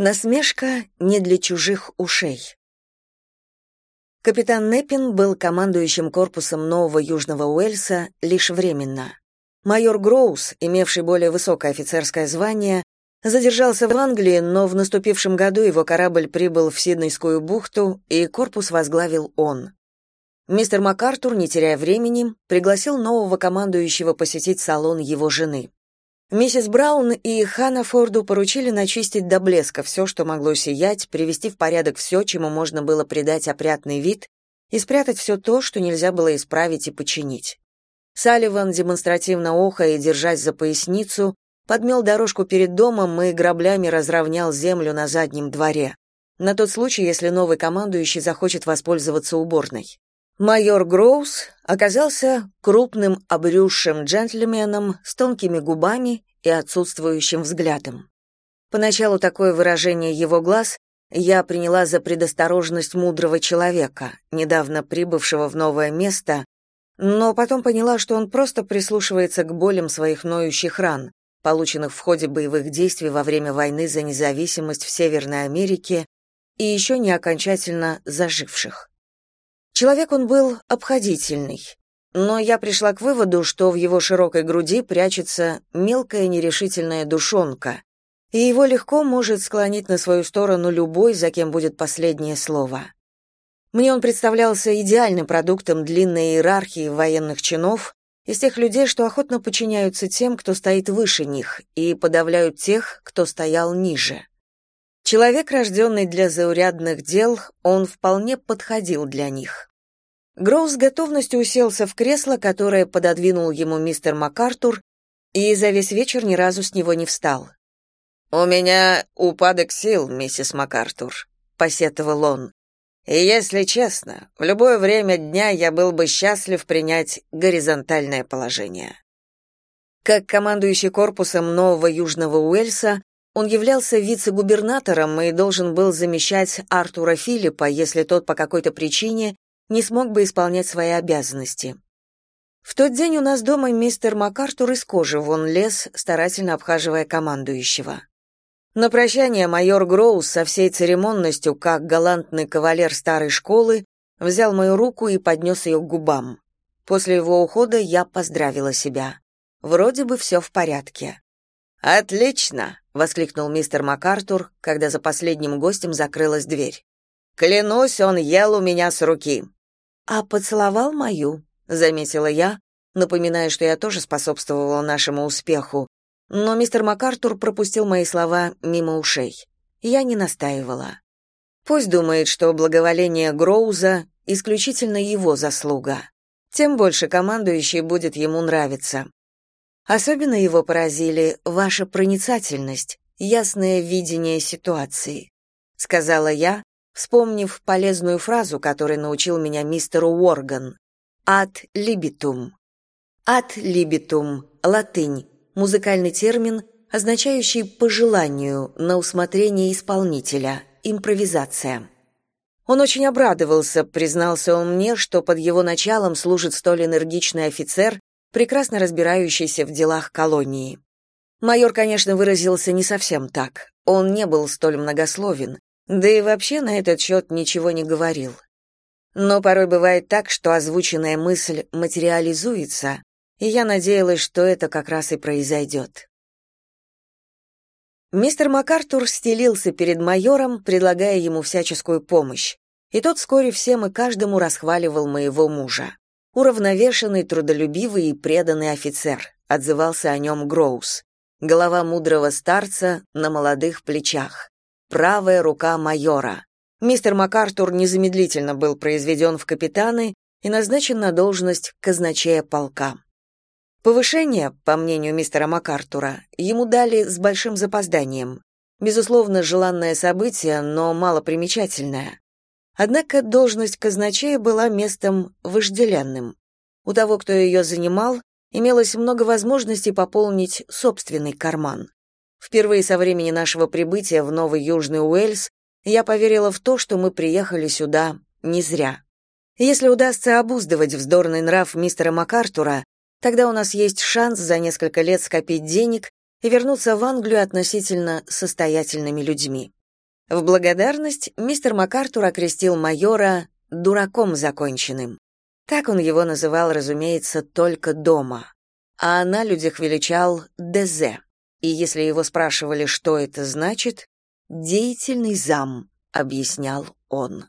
Насмешка не для чужих ушей. Капитан Неппин был командующим корпусом Нового Южного Уэльса лишь временно. Майор Гроус, имевший более высокое офицерское звание, задержался в Англии, но в наступившем году его корабль прибыл в Сиднейскую бухту, и корпус возглавил он. Мистер МакАртур, не теряя времени, пригласил нового командующего посетить салон его жены. Миссис Браун и Ханнафорду поручили начистить до блеска все, что могло сиять, привести в порядок все, чему можно было придать опрятный вид, и спрятать все то, что нельзя было исправить и починить. Салливан, демонстративно охая и держась за поясницу, подмел дорожку перед домом и граблями разровнял землю на заднем дворе. На тот случай, если новый командующий захочет воспользоваться уборной. Майор Гроус оказался крупным обрюзшим джентльменом с тонкими губами и отсутствующим взглядом. Поначалу такое выражение его глаз я приняла за предосторожность мудрого человека, недавно прибывшего в новое место но потом поняла, что он просто прислушивается к болям своих ноющих ран, полученных в ходе боевых действий во время войны за независимость в Северной Америке и еще не окончательно заживших. Человек он был обходительный, но я пришла к выводу, что в его широкой груди прячется мелкая нерешительная душонка, и его легко может склонить на свою сторону любой, за кем будет последнее слово. Мне он представлялся идеальным продуктом длинной иерархии военных чинов, из тех людей, что охотно подчиняются тем, кто стоит выше них, и подавляют тех, кто стоял ниже. Человек, рожденный для заурядных дел, он вполне подходил для них. Гроу с готовностью уселся в кресло, которое пододвинул ему мистер МакАртур, и за весь вечер ни разу с него не встал. «У меня упадок сил, миссис МакАртур», — посетовал он. И если честно, в любое время дня я был бы счастлив принять горизонтальное положение. Как командующий корпусом Нового Южного Уэльса, он являлся вице-губернатором и должен был замещать Артура Филиппа, если тот по какой-то причине не смог бы исполнять свои обязанности. В тот день у нас дома мистер МакАртур из кожи вон лез, старательно обхаживая командующего. На прощание майор Гроус со всей церемонностью, как галантный кавалер старой школы, взял мою руку и поднес ее к губам. После его ухода я поздравила себя. Вроде бы все в порядке. «Отлично!» — воскликнул мистер МакАртур, когда за последним гостем закрылась дверь. «Клянусь, он ел у меня с руки». «А поцеловал мою», — заметила я, напоминая, что я тоже способствовала нашему успеху, но мистер МакАртур пропустил мои слова мимо ушей. Я не настаивала. Пусть думает, что благоволение Гроуза исключительно его заслуга. Тем больше командующий будет ему нравиться. Особенно его поразили ваша проницательность, ясное видение ситуации, сказала я, вспомнив полезную фразу, которой научил меня мистер Уорган. Ad libitum. Ad libitum, латынь музыкальный термин, означающий по желанию, на усмотрение исполнителя, импровизация. Он очень обрадовался, признался он мне, что под его началом служит столь энергичный офицер, прекрасно разбирающийся в делах колонии. Майор, конечно, выразился не совсем так. Он не был столь многословен, да и вообще на этот счет ничего не говорил. Но порой бывает так, что озвученная мысль материализуется, и я надеялась, что это как раз и произойдет. Мистер МакАртур стелился перед майором, предлагая ему всяческую помощь, и тот вскоре всем и каждому расхваливал моего мужа. Уравновешенный, трудолюбивый и преданный офицер, отзывался о нем Гроус. Голова мудрого старца на молодых плечах. Правая рука майора. Мистер МакАртур незамедлительно был произведен в капитаны и назначен на должность казначея полка. Повышение, по мнению мистера МакАртура, ему дали с большим запозданием. Безусловно, желанное событие, но малопримечательное. Однако должность казначея была местом вожделенным. У того, кто ее занимал, имелось много возможностей пополнить собственный карман. Впервые со времени нашего прибытия в Новый Южный Уэльс я поверила в то, что мы приехали сюда не зря. Если удастся обуздывать вздорный нрав мистера МакАртура, Тогда у нас есть шанс за несколько лет скопить денег и вернуться в Англию относительно состоятельными людьми. В благодарность мистер МакАртур окрестил майора «дураком законченным». Так он его называл, разумеется, только дома. А на людях величал «дезе». И если его спрашивали, что это значит, «деятельный зам», объяснял он.